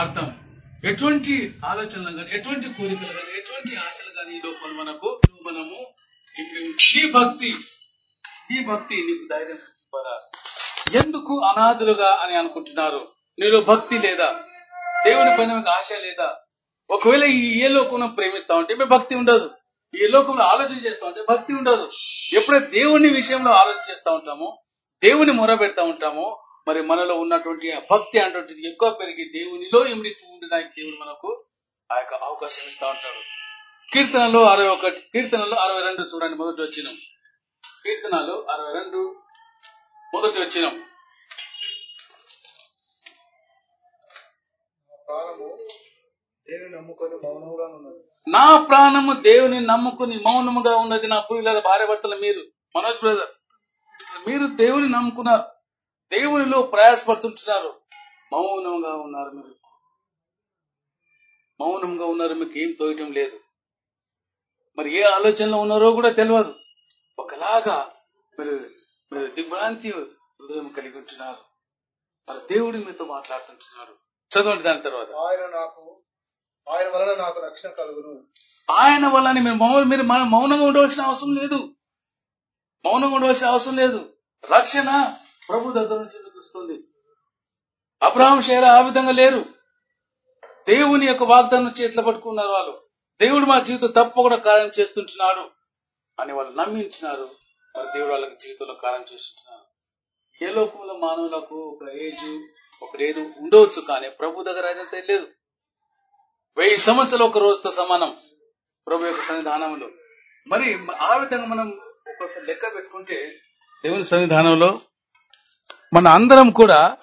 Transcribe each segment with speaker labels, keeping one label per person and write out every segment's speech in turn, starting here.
Speaker 1: ప్రార్థన ఎటువంటి ఆలోచనలు కానీ ఎటువంటి కోరికలు కానీ ఎటువంటి ఆశలు కానీ ఈ లోపల మనకు మనము ఈ భక్తి. ఈ భక్తి నీకు ధైర్యం ఎందుకు అనాథులుగా అని అనుకుంటున్నారు? నీలో భక్తి లేదా? దేవుని పైన ఆశ లేదా? ఒకవేళ ఈ ఏ లోకంలో ప్రేమిస్తా ఉంటే మీ భక్తి ఉండదు. ఈ లోకంలో ఆలోచన చేస్తా ఉంటే భక్తి ఉండదు. ఎప్పుడైతే దేవుని విషయంలో ఆలోచన చేస్తా ఉంటామో దేవుని మొర పెడతా ఉంటామో మరి మనలో ఉన్నటువంటి భక్తి అనేటువంటిది ఎక్కువ పెరిగి దేవునిలో ఇమిడి ఉండడానికి దేవుడు మనకు ఆ యొక్క అవకాశం ఇస్తా ఉంటాడు. కీర్తనలో అరవై ఒకటి కీర్తనలో అరవై రెండు చూడండి మొదటి వచ్చినాం కీర్తనలు అరవై రెండు మొదటి వచ్చినాం
Speaker 2: నా ప్రాణము దేవుని నమ్ముకొని
Speaker 1: మౌనముగా ఉన్నది నా పురుల భార్య భర్తలు మీరు మనోజ్ బ్రదర్ మీరు దేవుని నమ్ముకున్నారు. దేవునిలో ప్రయాసపడుతుంటున్నారు. మౌనంగా ఉన్నారు మీరు. మౌనంగా ఉన్నారు మీకు ఏం తోయటం లేదు. మరి ఏ ఆలోచనలో ఉన్నారో కూడా తెలియదు. ఒకలాగా మీరు మీరు దిగ్భ్రాంతి హృదయం కలిగి ఉంటున్నారు. మరి దేవుడి మీతో మాట్లాడుతుంటున్నాడు చదవండి దాని తర్వాత.
Speaker 2: ఆయన నాకు ఆయన వలన నాకు రక్షణ కలుగును.
Speaker 1: ఆయన వల్ల మీరు మౌన మీరు మన మౌనంగా ఉండవలసిన అవసరం లేదు. మౌనంగా ఉండవలసిన అవసరం లేదు. రక్షణ ప్రభు దగ్గర నుంచి చూపిస్తుంది అబ్రాహం షేర ఆ విధంగా లేరు. దేవుని యొక్క వాగ్దానం చేతిలో పట్టుకున్నారు వాళ్ళు? దేవుడు మా జీవితం తప్పకుండా కార్యం చేస్తుంటున్నాడు అని వాళ్ళు నమ్మించినారు మరి దేవుడు వాళ్ళకి జీవితంలో కార్యం చేస్తుంటున్నారు ఏ లోకంలో మానవులకు ఒక ఏజ్ ఒక ఏదో ఉండవచ్చు కానీ ప్రభు దగ్గర అదంతా లేదు. వెయ్యి సంవత్సరాలు ఒక రోజుతో సమానం ప్రభు యొక్క సన్నిధానంలో. మరి ఆ విధంగా మనం ఒకసారి లెక్క పెట్టుకుంటే దేవుని సన్నిధానంలో మన అందరం కూడా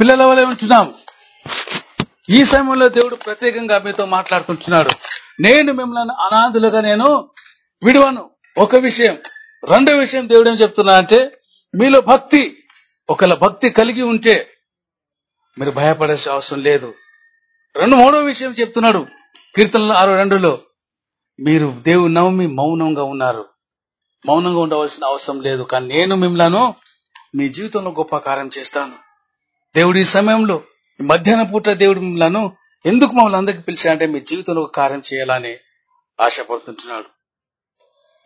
Speaker 1: పిల్లల వలె ఉంటున్నాం ఈ సమయంలో దేవుడు ప్రత్యేకంగా మీతో మాట్లాడుతుంటున్నాడు నేను మిమ్మల్ని అనాథులుగా నేను విడువను. ఒక విషయం రెండో విషయం దేవుడు ఏం చెప్తున్నా అంటే మీలో భక్తి ఒకళ్ళ భక్తి కలిగి ఉంటే మీరు భయపడాల్సిన అవసరం లేదు. రెండు మూడో విషయం చెప్తున్నాడు కీర్తనలు ఆరు రెండులో మీరు దేవుని నమ్మి మౌనంగా ఉన్నారు. మౌనంగా ఉండవలసిన అవసరం లేదు. కానీ నేను మిమ్మలను మీ జీవితంలో గొప్ప కార్యం చేస్తాను. దేవుడు ఈ సమయంలో మధ్యాహ్న పూట దేవుడు మిమ్మలను ఎందుకు మమ్మల్ని అందరికి పిలిచాడంటే మీ జీవితంలో ఒక కార్యం చేయాలని ఆశపడుతుంటున్నాడు.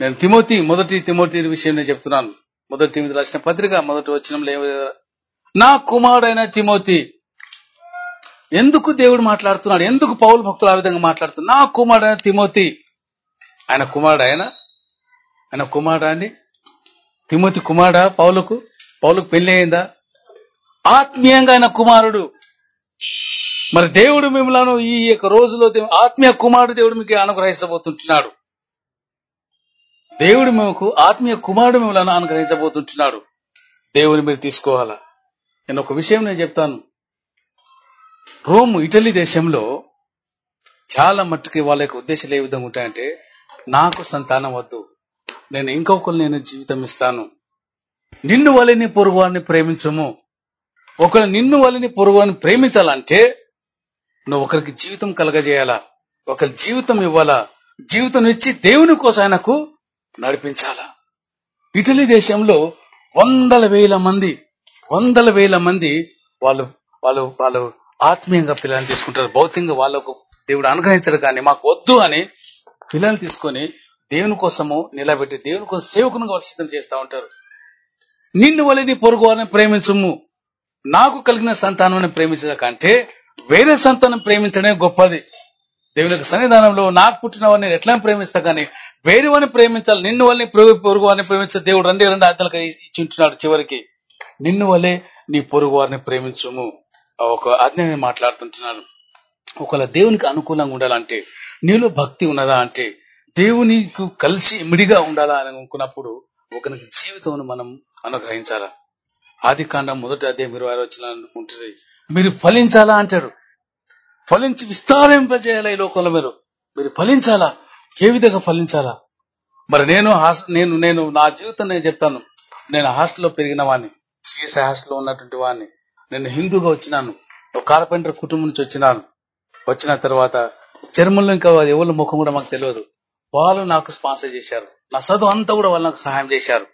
Speaker 1: నేను తిమోతి మొదటి తిమోతి విషయం చెప్తున్నాను. మొదటి తిమోతి రాసిన పత్రిక మొదటి వచ్చిన నా కుమారుడైన తిమోతి ఎందుకు దేవుడు మాట్లాడుతున్నాడు? ఎందుకు పౌలు భక్తులు ఆ విధంగా మాట్లాడుతున్నారు? నా కుమారుడైన తిమోతి ఆయన కుమారుడు ఆయన ఆయన కుమారుడు అండి? తిమ్మతి కుమారుడా పౌలకు? పౌలకు పెళ్ళి అయిందా? ఆత్మీయంగా ఆయన కుమారుడు. మరి దేవుడు మిమ్మల్ని ఈ యొక్క రోజులో ఆత్మీయ కుమారుడు దేవుడు మీకు అనుగ్రహించబోతుంటున్నాడు. దేవుడు మీకు ఆత్మీయ కుమారుడు మిమ్మల్ని అనుగ్రహించబోతుంటున్నాడు. దేవుని మీరు తీసుకోవాలా? నేను ఒక విషయం నేను చెప్తాను. రోమ్ ఇటలీ దేశంలో చాలా మట్టుకి వాళ్ళ యొక్క ఉద్దేశాలు ఏ విధంగా ఉంటాయంటే నాకు సంతానం వద్దు. నేను ఇంకొకరు నేను జీవితం ఇస్తాను. నిన్ను వలని పొరుగువాన్ని ప్రేమించము. ఒకరు నిన్ను వలని పొరుగువాన్ని ప్రేమించాలంటే నువ్వు ఒకరికి జీవితం కలగజేయాలా? ఒకరి జీవితం ఇవ్వాలా? జీవితం ఇచ్చి దేవుని కోసం ఆయనకు నడిపించాలా? ఇటలీ దేశంలో వందల వేల మంది వందల వేల మంది వాళ్ళు వాళ్ళు వాళ్ళు ఆత్మీయంగా పిల్లల్ని తీసుకుంటారు. భౌతికంగా వాళ్ళకు దేవుడు అనుగ్రహించడు కానీ మాకు వద్దు అని పిల్లల్ని తీసుకొని దేవుని కోసము నిలబెట్టి దేవుని కోసం సేవకునిగా వాళ్ళు సిద్ధం చేస్తా ఉంటారు. నిన్ను వల్ల నీ పొరుగు వారిని ప్రేమించము. నాకు కలిగిన సంతానం ప్రేమించడం కంటే వేరే సంతానం ప్రేమించడమే గొప్పది. దేవుని సన్నిధానంలో నాకు పుట్టిన వారిని ఎట్లా ప్రేమిస్తా కానీ వేరే వారిని ప్రేమించాలి నిన్ను వల్లే పొరుగు వారిని ప్రేమించే దేవుడు రెండే రెండు ఆజ్ఞలుగా ఇచ్చింటున్నాడు చివరికి. నిన్ను వల్లే నీ పొరుగు వారిని ప్రేమించము. ఒక ఆజ్ఞ మాట్లాడుతుంటున్నాను. ఒకవేళ దేవునికి అనుకూలంగా ఉండాలంటే నీలో భక్తి ఉన్నదా అంటే దేవునికి కలిసి ఇమిడిగా ఉండాలా అని అనుకున్నప్పుడు ఒకరికి జీవితం మనం అనుగ్రహించాలా? ఆది కాండం మొదటి అధ్యాయం ఇరవై ఆరు వచ్చిన ఉంటుంది మీరు ఫలించాలా అంటాడు. ఫలించి విస్తారింపజేయాలా ఈ లోకంలో మీరు? మీరు ఫలించాలా? ఏ విధంగా ఫలించాలా? మరి నేను నేను నేను నా జీవితం నేను చెప్తాను. నేను హాస్టల్లో పెరిగిన వాడిని సిఎస్ఐ హాస్టల్లో ఉన్నటువంటి వాడిని నేను హిందూగా వచ్చినాను. ఒక కార్పెంటర్ కుటుంబం నుంచి వచ్చినాను. వచ్చిన తర్వాత చర్మంలో ఇంకా ఎవరి ముఖం కూడా మాకు తెలియదు. వాళ్ళు నాకు స్పాన్సర్ చేశారు. నా చదువు అంతా కూడా వాళ్ళు నాకు సహాయం చేశారు.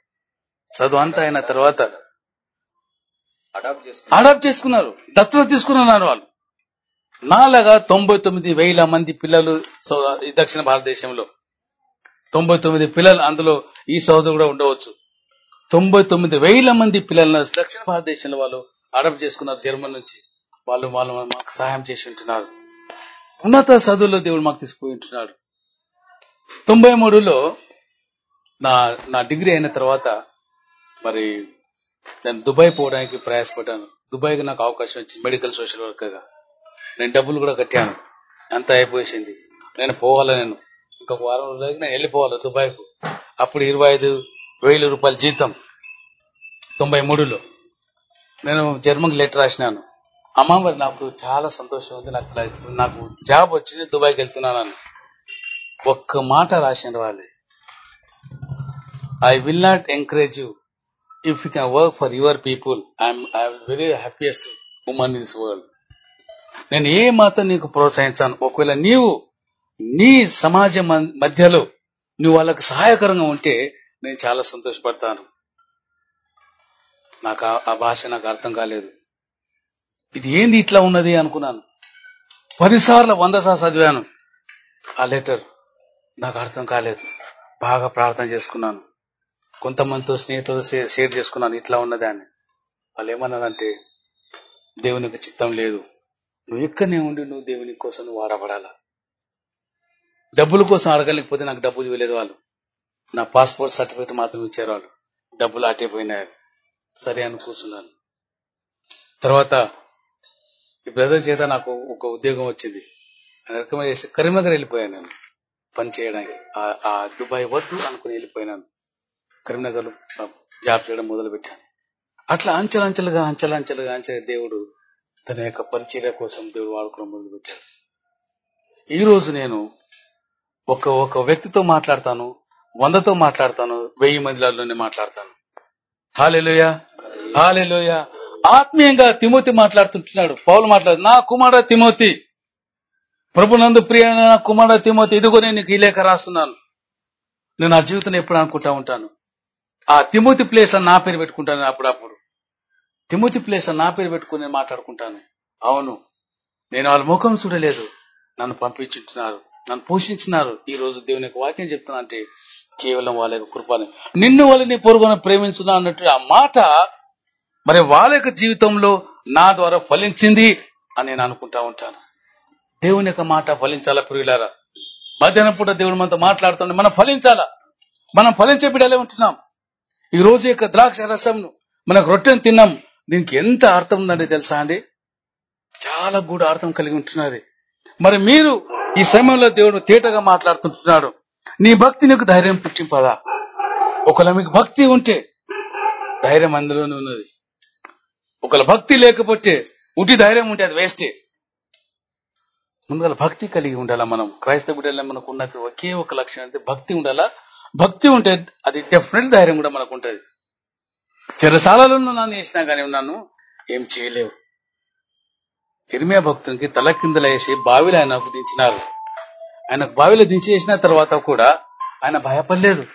Speaker 1: చదువు అంతా అయిన తర్వాత
Speaker 3: అడాప్ట్ చేసుకున్నారు.
Speaker 1: అడాప్ట్ చేసుకున్నారు. దత్తత తీసుకున్నారు వాళ్ళు. నాలాగా తొంభై తొమ్మిది వేల మంది పిల్లలు దక్షిణ భారతదేశంలో. తొంభై తొమ్మిది పిల్లలు అందులో ఈ సోదరు కూడా ఉండవచ్చు. తొంభై తొమ్మిది వేల మంది పిల్లలను దక్షిణ భారతదేశంలో వాళ్ళు అడాప్ట్ చేసుకున్నారు జర్మన్ నుంచి. వాళ్ళు వాళ్ళు మాకు సహాయం చేసి ఉంటున్నారు. ఉన్నత చదువుల్లో దేవుడు మాకు తీసుకుపోయి ఉంటున్నాడు. తొంభై మూడులో నా నా డిగ్రీ అయిన తర్వాత మరి నేను దుబాయ్ పోవడానికి ప్రయాసపడ్డాను. దుబాయ్కి నాకు అవకాశం వచ్చింది మెడికల్ సోషల్ వర్కర్గా. నేను డబ్బులు కూడా కట్టాను. అంత అయిపోయింది నేను పోవాలి నేను? ఇంకొక వారం రోజులకి నేను వెళ్ళిపోవాలి దుబాయ్కు? అప్పుడు ఇరవై ఐదు వేల రూపాయల జీతం. తొంభై మూడులో. నేను జర్మన్కి లెటర్ రాసినాను. అమ్మ మరి నాకు చాలా సంతోషం ఉంది. నాకు నాకు జాబ్ వచ్చింది దుబాయ్కి వెళ్తున్నాను ఒక్క మాట రాసిన వాళ్ళే. I will not encourage you if you can work for your people I'm I very happiest woman in this world నేను ఏ మాత్రం నీకు ప్రోత్సహించాను. ఒకవేళ నీవు నీ సమాజం మధ్యలో నువ్వు వాళ్ళకి సహాయకరంగా ఉంటే నేను చాలా సంతోషపడతాను. నాకు ఆ- ఆ భాష నాకు అర్థం కాలేదు. ఇది ఏంది ఇట్లా ఉన్నది అనుకున్నాను. పదిసార్లు వంద సార్లు చదివాను ఆ లెటర్. నాకు అర్థం కాలేదు. బాగా ప్రార్థన చేసుకున్నాను. కొంతమందితో స్నేహితులతో షేర్ చేసుకున్నాను. ఇట్లా ఉన్నదాన్ని అని. వాళ్ళు ఏమన్నారంటే దేవునికి చిత్తం లేదు. నువ్వు ఇక్కడనే ఉండి నువ్వు దేవుని కోసం నువ్వు ఆడబడాలా డబ్బుల కోసం అడగలేకపోతే నాకు డబ్బులు ఇవ్వలేదు వాళ్ళు. నా పాస్పోర్ట్ సర్టిఫికేట్ మాత్రం ఇచ్చారు వాళ్ళు. డబ్బులు అటే పోయినాయి సరే అని కూర్చున్నాను. తర్వాత ఈ బ్రదర్ చేత నాకు ఒక ఉద్యోగం వచ్చింది. రికమెండ్ చేసి కరీంనగర్ వెళ్ళిపోయాను నేను. పని చేయడానికి. ఆ- దుబాయ్ వద్దు అనుకుని వెళ్ళిపోయినాను. కరీంనగర్ జాబ్ చేయడం మొదలు పెట్టాను అట్లా అంచెలంచెలుగా అంచెలంచెలుగా అంచె దేవుడు తన యొక్క పరిచర్య కోసం దేవుడు వాడుకోవడం మొదలు పెట్టాడు ఈ రోజు నేను ఒక ఒక వ్యక్తితో మాట్లాడతాను వందతో మాట్లాడతాను వెయ్యి మందిలోనే మాట్లాడతాను. Hallelujah hallelujah. ఆత్మీయంగా తిమోతి మాట్లాడుతుంటున్నాడు. పౌలు మాట్లాడు నా కుమార తిమోతి. ప్రభునందు ప్రియ నా కుమార తిమోతి ఇదిగో నేను నీకు ఈ లేఖ రాస్తున్నాను. నేను నా జీవితం ఎప్పుడు అనుకుంటా ఉంటాను. ఆ తిమోతి ప్లేస్లో నా పేరు పెట్టుకుంటాను అప్పుడప్పుడు. తిమోతి ప్లేస్లో నా పేరు పెట్టుకుని నేను మాట్లాడుకుంటాను. అవును నేను వాళ్ళ ముఖం చూడలేదు. నన్ను పంపించుంటున్నారు. నన్ను పోషించినారు ఈ రోజు దేవుని యొక్క వాక్యం చెప్తున్నా అంటే కేవలం వాళ్ళ యొక్క కృపని. నిన్ను వాళ్ళని పొరుగున ప్రేమించున్నా అన్నట్టు ఆ మాట మరి వాళ్ళ యొక్క జీవితంలో నా ద్వారా ఫలించింది అని నేను అనుకుంటా ఉంటాను. దేవుని యొక్క మాట ఫలించాలా పురుగులారా మధ్యాహ్నం పూట దేవుడు మనతో మాట్లాడుతుండే మనం ఫలించాలా? మనం ఫలించే బిడ్డలే ఉంటున్నాం. ఈ రోజు యొక్క ద్రాక్ష రసంను మనకు రొట్టెను తిన్నాం. దీనికి ఎంత అర్థం ఉందండి తెలుసా అండి? చాలా కూడా అర్థం కలిగి ఉంటున్నది. మరి మీరు ఈ సమయంలో దేవుడు తేటగా మాట్లాడుతుంటున్నాడు. నీ భక్తి నీకు ధైర్యం పుట్టింపదా? ఒకవేళ మీకు భక్తి ఉంటే ధైర్యం అందులోనే ఉన్నది. ఒకవేళ భక్తి లేకపోతే ఉటి ధైర్యం ఉంటే అది వేస్టే. ముందుగా భక్తి కలిగి ఉండాలా మనం? క్రైస్తవ బిడ్డల్లో మనకు ఉన్నట్టు ఒకే ఒక లక్షణం అంటే భక్తి ఉండాలా? భక్తి ఉంటే అది డెఫినెట్ ధైర్యం కూడా మనకు ఉంటది చెరసాలలో నన్ను వేసినా కానీ ఉన్నాను ఏం చేయలేవు. ఇర్మియా భక్తునికి తల కిందల వేసి బావిలో ఆయనకు దించినారు. ఆయన బావిలో దించేసిన తర్వాత కూడా ఆయన భయపడలేదు.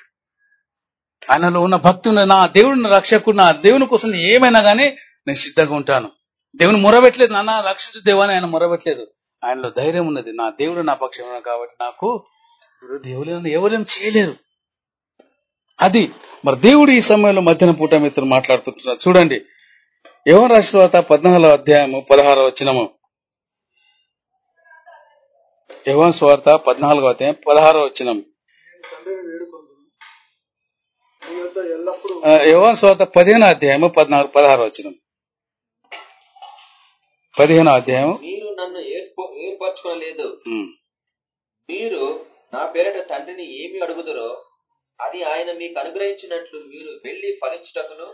Speaker 1: ఆయనలో ఉన్న భక్తి నా దేవుడిని రక్షకుడు నా దేవుని కోసం ఏమైనా గానీ నేను సిద్ధంగా ఉంటాను. దేవుని మొరబెట్టలేదు నాన్న రక్షించు దేవాన్ని ఆయన మొరబెట్టలేదు ఆయనలో ధైర్యం ఉన్నది. నా దేవుడు నా పక్షం కాబట్టి నాకు విరోధి ఎవరేం చేయలేరు. అది మరి దేవుడు ఈ సమయంలో మధ్యాహ్న పూట మిత్రులు మాట్లాడుతుంటున్నారు చూడండి. యోహన్ రాసిన తర్వాత పద్నాలుగో అధ్యాయము పదహారో వచ్చినము యోహన్ స్వార్త పద్నాలుగో అధ్యాయం పదహారో వచ్చినము
Speaker 2: నేను
Speaker 1: స్వార్త పదిహేను అధ్యాయము పద్నాలుగు పదహారో వచ్చినము పదిహేను అధ్యాయము
Speaker 3: ఏర్పరచుకోలేదు. మీరు నా పేరట తండ్రిని ఏమి అడుగుదరో అది ఆయన మీకు అనుగ్రహించినట్లు మీరు వెళ్ళి ఫలించుటకును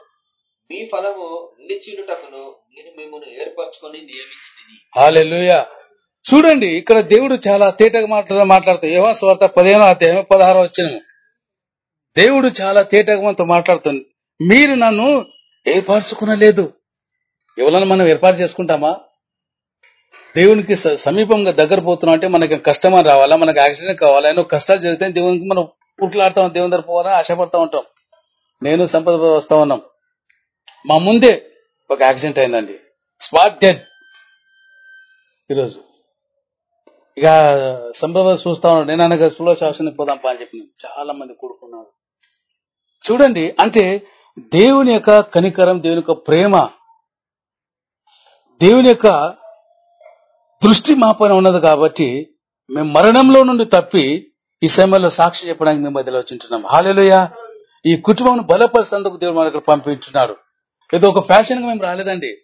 Speaker 3: మీ ఫలము నిలిచినుటకును నేను మిమ్మల్ని ఏర్పరచుకొని నియమించింది
Speaker 1: హాలెలూయా చూడండి ఇక్కడ దేవుడు చాలా తేటగా మాట్లా మాట్లాడుతూ యోహా స్వార్థ పదిహేనో అధ్యాయం పదహారో వచ్చిన దేవుడు చాలా తేటగా మనతో మాట్లాడుతుంది మీరు నన్ను ఏర్పరచుకునలేదు. ఎవరైనా మనం ఏర్పాటు చేసుకుంటామా? దేవునికి సమీపంగా దగ్గర పోతున్నాం అంటే మనకి కష్టమని రావాలా? మనకి యాక్సిడెంట్ కావాలా? ఎన్నో కష్టాలు జరిగితే దేవునికి మనం ఉట్లాడతాం దేవుని దగ్గర పోవాలా? ఆశపడతా ఉంటాం. నేను సంపద వస్తా ఉన్నాం. మా ముందే ఒక యాక్సిడెంట్ అయిందండి. స్పాట్ డెడ్ ఈరోజు. ఇక సంపద చూస్తా ఉన్నాడు నేను అనగా సులో శాసన పోదాం పా అని చెప్పి చాలా మంది కూడుకున్నారు చూడండి అంటే దేవుని యొక్క కనికరం దేవుని యొక్క ప్రేమ దేవుని యొక్క దృష్టి మా పైన ఉన్నది కాబట్టి మేము మరణంలో నుండి తప్పి ఈ సమయంలో సాక్షి చెప్పడానికి మేము మధ్యలో వచ్చింటున్నాం. హాలేలుయ. ఈ కుటుంబం బలపరిచేందుకు దేవుడు మనకు పంపించున్నాడు. ఏదో ఒక ఫ్యాషన్గా మేము రాలేదండి.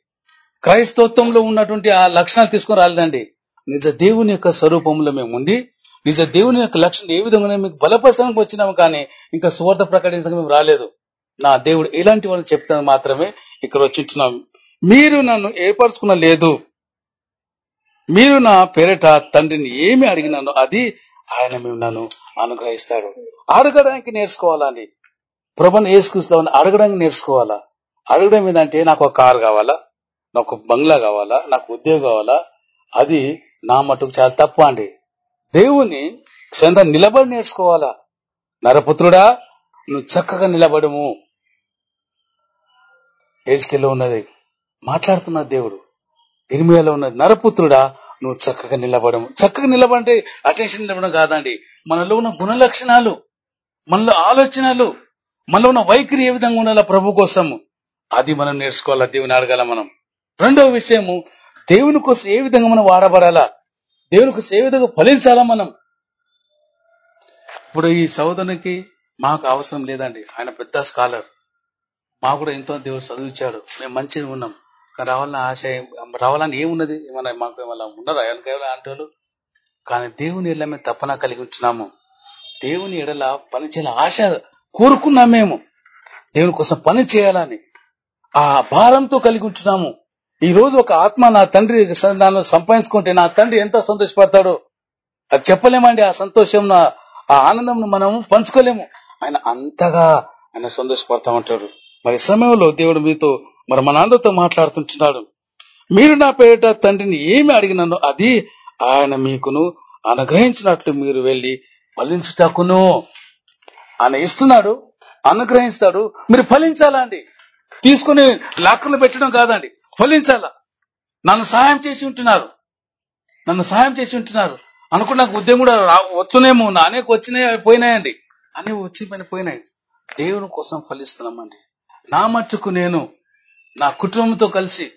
Speaker 1: క్రైస్తవత్వంలో ఉన్నటువంటి ఆ లక్షణాలు తీసుకొని రాలేదండి. నిజ దేవుని యొక్క స్వరూపంలో మేము ఉండి నిజ దేవుని యొక్క లక్షణం ఏ విధంగా మీకు బలపరచడానికి వచ్చినాము కానీ ఇంకా సువార్త ప్రకటించడానికి మేము రాలేదు. నా దేవుడు ఇలాంటి వాళ్ళు చెప్తాను మాత్రమే ఇక్కడ వచ్చింటున్నాం. మీరు నన్ను ఏర్పరచుకున్న లేదు. మీరు నా పేరిట తండ్రిని ఏమి అడిగినానో అది ఆయన మేము నన్ను అనుగ్రహిస్తాడు. అడగడానికి నేర్చుకోవాలండి ప్రభుని వేసుకుస్తామని అడగడానికి నేర్చుకోవాలా? అడగడం ఏంటంటే నాకు ఒక కారు కావాలా? నాకు బంగ్లా కావాలా? నాకు ఉద్యోగం కావాలా? అది నా మటుకు చాలా తప్పు అండి. దేవుని చెంద నిలబడి నేర్చుకోవాలా? నరపుత్రుడా నువ్వు చక్కగా నిలబడము. ఏజ్కెళ్ళి ఉన్నది. మాట్లాడుతున్న దేవుడు. ఇరిమియాలో ఉన్న నరపుత్రుడా నువ్వు చక్కగా నిలబడము. చక్కగా నిలబడంటే అటెన్షన్ నిలబడడం కాదండి. మనలో ఉన్న గుణ లక్షణాలు మనలో ఆలోచనలు మనలో ఉన్న వైఖరి ఏ విధంగా ఉండాలా ప్రభు కోసము? అది మనం నేర్చుకోవాలా దేవుని అడగాల మనం? రెండవ విషయము దేవుని కోసం ఏ విధంగా మనం వాడబడాలా? దేవుని కోసం ఏ విధంగా ఫలించాలా మనం? ఇప్పుడు ఈ సోదరునికి మాకు అవసరం లేదండి. ఆయన పెద్ద స్కాలర్. మాకు కూడా ఎంతో దేవుడు చదివించాడు. మేము మంచిగా ఉన్నాం. రావాలని ఆశ రావాలని ఏమున్నది? ఏమన్నా మాకు ఏమన్నా ఉన్నారా ఎవరికైనా అంటే కానీ దేవుని ఎడల మేము తప్పన కలిగి ఉంటున్నాము. దేవుని ఎడల పని చేయాల ఆశ కోరుకున్నాం మేము. దేవుని కోసం పని చేయాలని ఆ భారంతో కలిగి ఉంటున్నాము. ఈ రోజు ఒక ఆత్మ నా తండ్రి నన్ను సంపాదించుకుంటే నా తండ్రి ఎంత సంతోషపడతాడో అది చెప్పలేమండి. ఆ సంతోషం నా- ఆ ఆనందం మనము పంచుకోలేము. ఆయన అంతగా ఆయన సంతోషపడతా ఉంటాడు. మరి సమయంలో దేవుడు మీతో మరి మన అందరితో మాట్లాడుతుంటున్నాడు. మీరు నా పేరిట తండ్రిని ఏమి అడిగినను అది ఆయన మీకును అనుగ్రహించినట్లు మీరు వెళ్ళి ఫలించుటకును. ఆయన ఇస్తున్నాడు అనుగ్రహిస్తాడు. మీరు ఫలించాలా అండి? తీసుకుని లాక్కర్లు పెట్టడం కాదండి. ఫలించాలా? నన్ను సహాయం చేసి ఉంటున్నారు. నన్ను సహాయం చేసి ఉంటున్నారు. అనుకున్న నాకు ఉద్యోగం కూడా రా- వచ్చునేమో నా అనేక వచ్చినాయి పోయినాయండి. అన్ని వచ్చి పని పోయినాయి. దేవుని కోసం ఫలిస్తున్నామండి. నా మట్టుకు నేను నా కుటుంబంతో కలిసి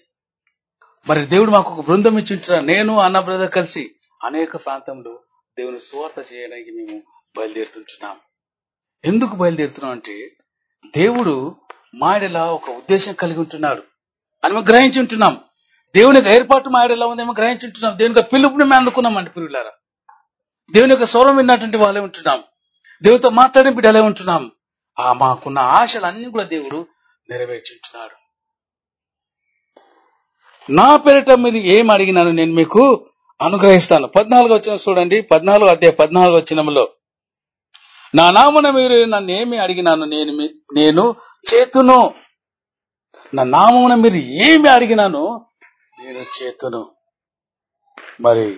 Speaker 1: మరి దేవుడు మాకు ఒక బృందం ఇచ్చి నేను అన్న బ్రదర్ కలిసి అనేక ప్రాంతంలో దేవుని సువార్త చేయడానికి మేము బయలుదేరుతుంటున్నాం. ఎందుకు బయలుదేరుతున్నాం అంటే దేవుడు మాయడలా ఒక ఉద్దేశం కలిగి ఉంటున్నాడు. అని మేము గ్రహించి ఉంటున్నాం. దేవుని యొక్క ఏర్పాటు మాయడలా ఉందేమో గ్రహించి ఉంటున్నాం. దేవుని యొక్క పిలుపుని మేము అందుకున్నామండి పిల్లలారా. దేవుని యొక్క స్వరం విన్నటువంటి వాళ్ళే ఉంటున్నాం. దేవునితో మాట్లాడిన బిడ్డలే ఉంటున్నాం. ఆ మాకున్న ఆశలన్నీ కూడా దేవుడు నెరవేర్చుంటున్నాడు నా పేరిట మీరు ఏం అడిగినాను నేను మీకు అనుగ్రహిస్తాను. పద్నాలుగు వచ్చిన చూడండి. పద్నాలుగు అదే పద్నాలుగు వచ్చినంలో నా నామున మీరు నన్ను ఏమి అడిగినాను నేను నేను చేతును. నా నామమున మీరు ఏమి అడిగినాను నేను చేతును. మరి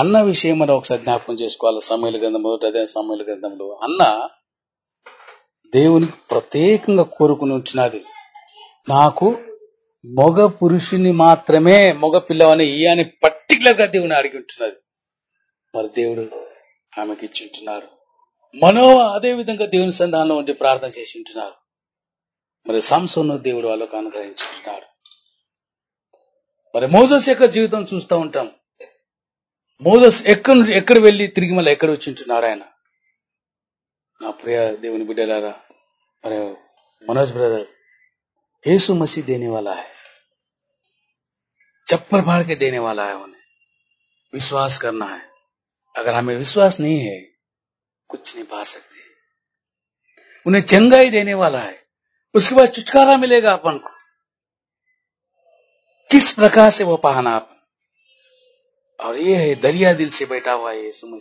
Speaker 1: అన్న విషయం మనం ఒకసారి జ్ఞాపకం చేసుకోవాలి. సమయల గ్రంథం మొదటి అదే సమయల గ్రంథంలో అన్న దేవునికి ప్రత్యేకంగా కోరుకుని ఉంచినది. నాకు మగ పురుషుని మాత్రమే మగ పిల్లవని ఈ అని పర్టికులర్గా దేవుని అడిగి ఉంటున్నది. మరి దేవుడు ఆమెకి ఇచ్చింటున్నారు మనో అదే విధంగా దేవుని సంధానంలో ఉండి ప్రార్థన చేసి ఉంటున్నారు. మరి సంసన్న దేవుడు వాళ్ళకు అనుగ్రహించుంటున్నాడు మరి మోజస్ యొక్క జీవితం చూస్తూ ఉంటాం. మోజస్ ఎక్కడ ఎక్కడ వెళ్ళి తిరిగి మళ్ళీ ఎక్కడ వచ్చింటున్నారు ఆయన? నా ప్రియ దేవుని బిడ్డలారా మరి మనోజ్ బ్రదర్ ఏసు మసీ దేని వాళ్ళ चप्पल फाड़ के देने वाला है उन्हें। विश्वास करना है। अगर हमें विश्वास नहीं है कुछ नहीं पा सकते। उन्हें चंगाई देने वाला है। उसके बाद छुटकारा मिलेगा अपन को। किस प्रकार से वो पाना आप? और ये है दरिया दिल से बैठा हुआ है यीशु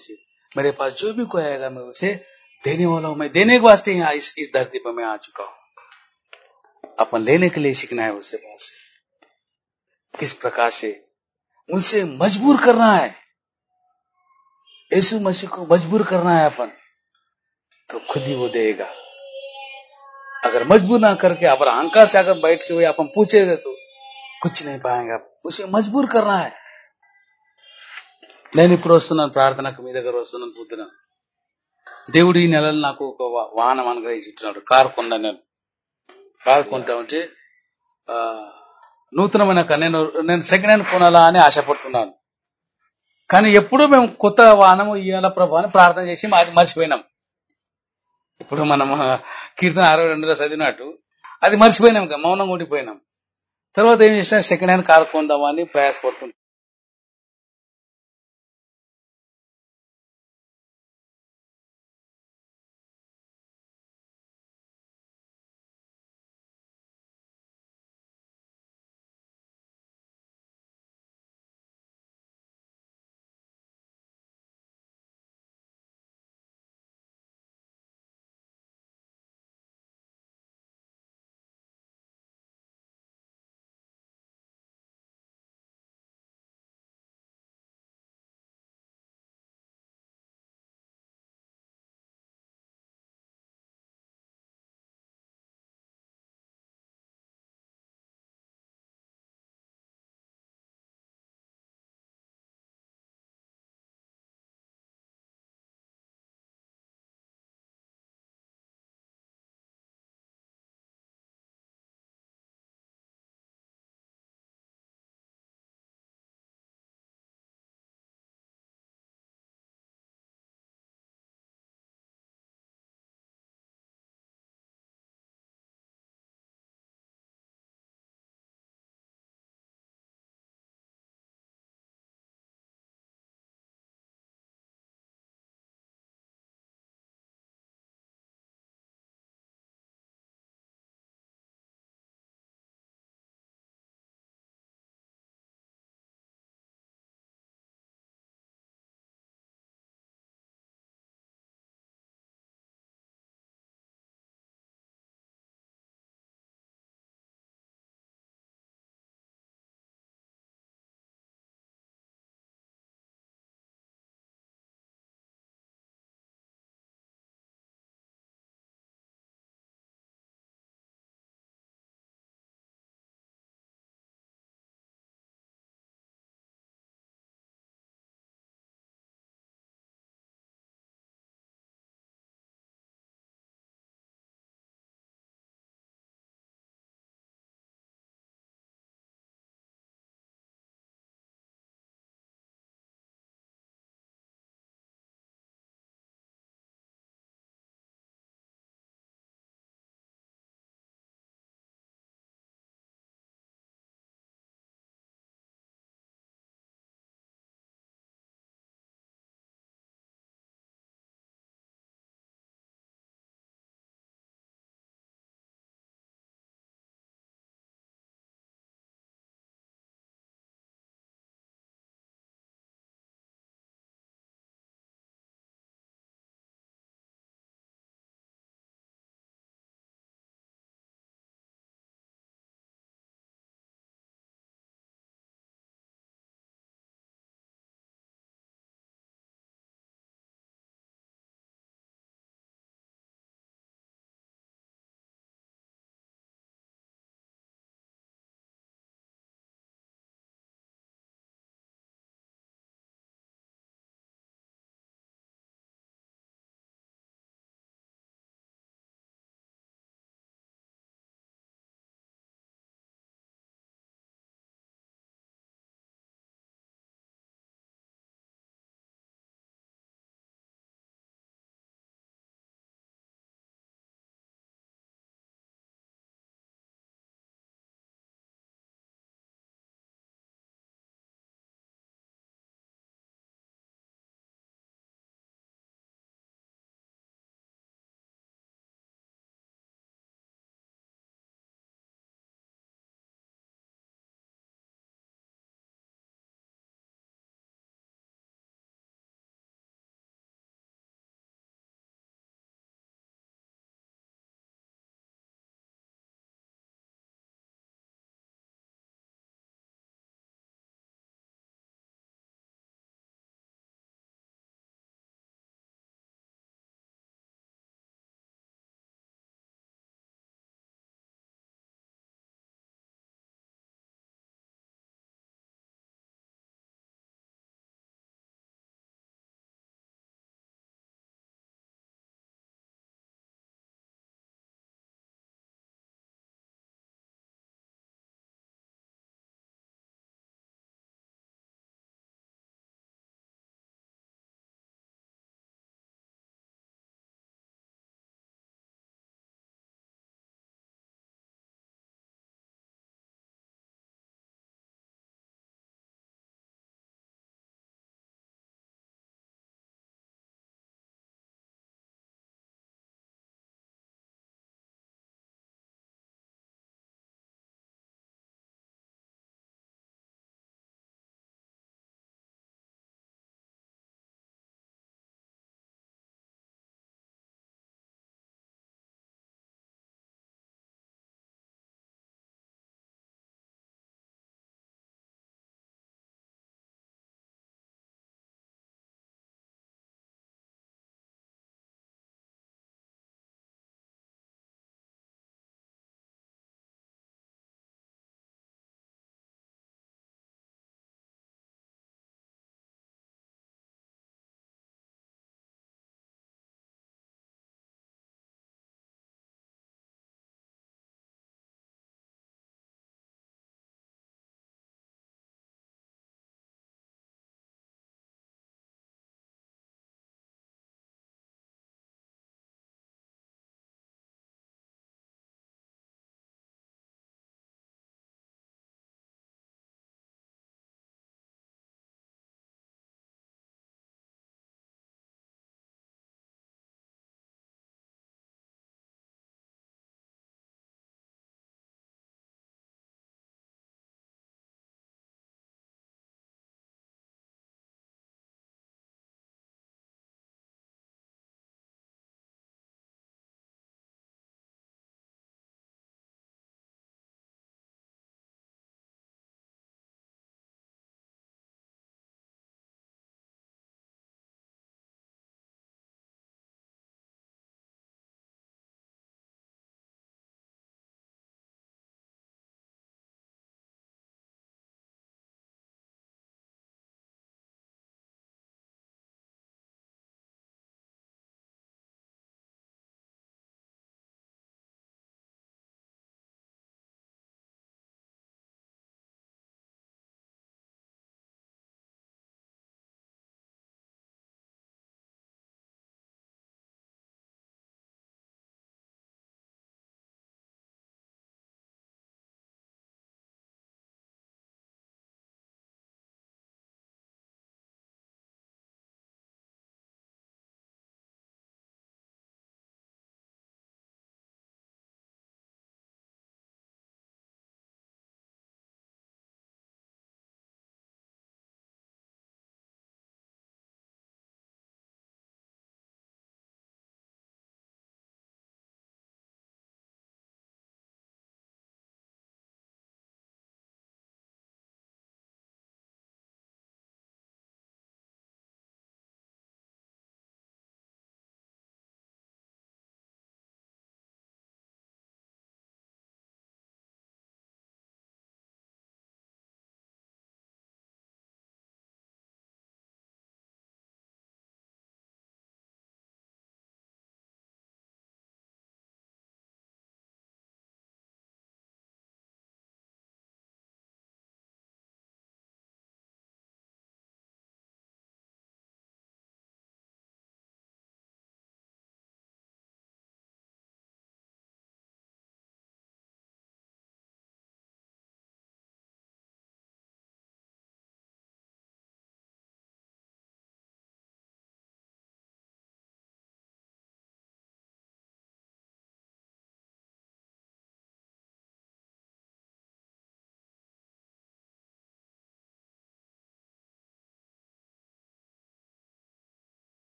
Speaker 1: मेरे पास जो भी कोई आएगा मैं उसे देने वाला हूँ। मैं देने के वास्ते यहाँ इस, इस धरती पर मैं आ चुका हूँ। अपन लेने के लिए सीखना है उससे पास किस प्रकार से उनसे मजबूर करना है यीशु मसीह को मजबूर करना है अपन तो खुद ही वो देगा अगर मजबूर ना करके अगर अहंकार से अगर बैठ के हुए अपन पूछेगा तो कुछ नहीं पाएंगे उसे मजबूर करना है నేను ఇప్పుడు వస్తున్నాను ప్రార్థనకు మీ దగ్గర వస్తున్నాను పొద్దున దేవుడు ఈ నెలలో నాకు ఒక వా- వాహనం అనుగ్రహించున్నాడు కారు కొన్నా నేను కారు కొంటా ఉంటే ఆ, నూతనమైన నేను నేను సెకండ్ హ్యాండ్ కొనాలా అని ఆశపడుతున్నాను. కానీ ఎప్పుడూ మేము కొత్త వాహనం ఇవ్వాల ప్రభు అని ప్రార్థన చేసి అది మర్చిపోయినాం. ఇప్పుడు మనం కీర్తన అరవై రెండులో చదివినట్టు అది మర్చిపోయినాం ఇంకా మౌనంగా ఉండిపోయినాం. తర్వాత ఏం చేసినా సెకండ్ హ్యాండ్ కారు కొందామని ప్రయాసపడుతున్నాం.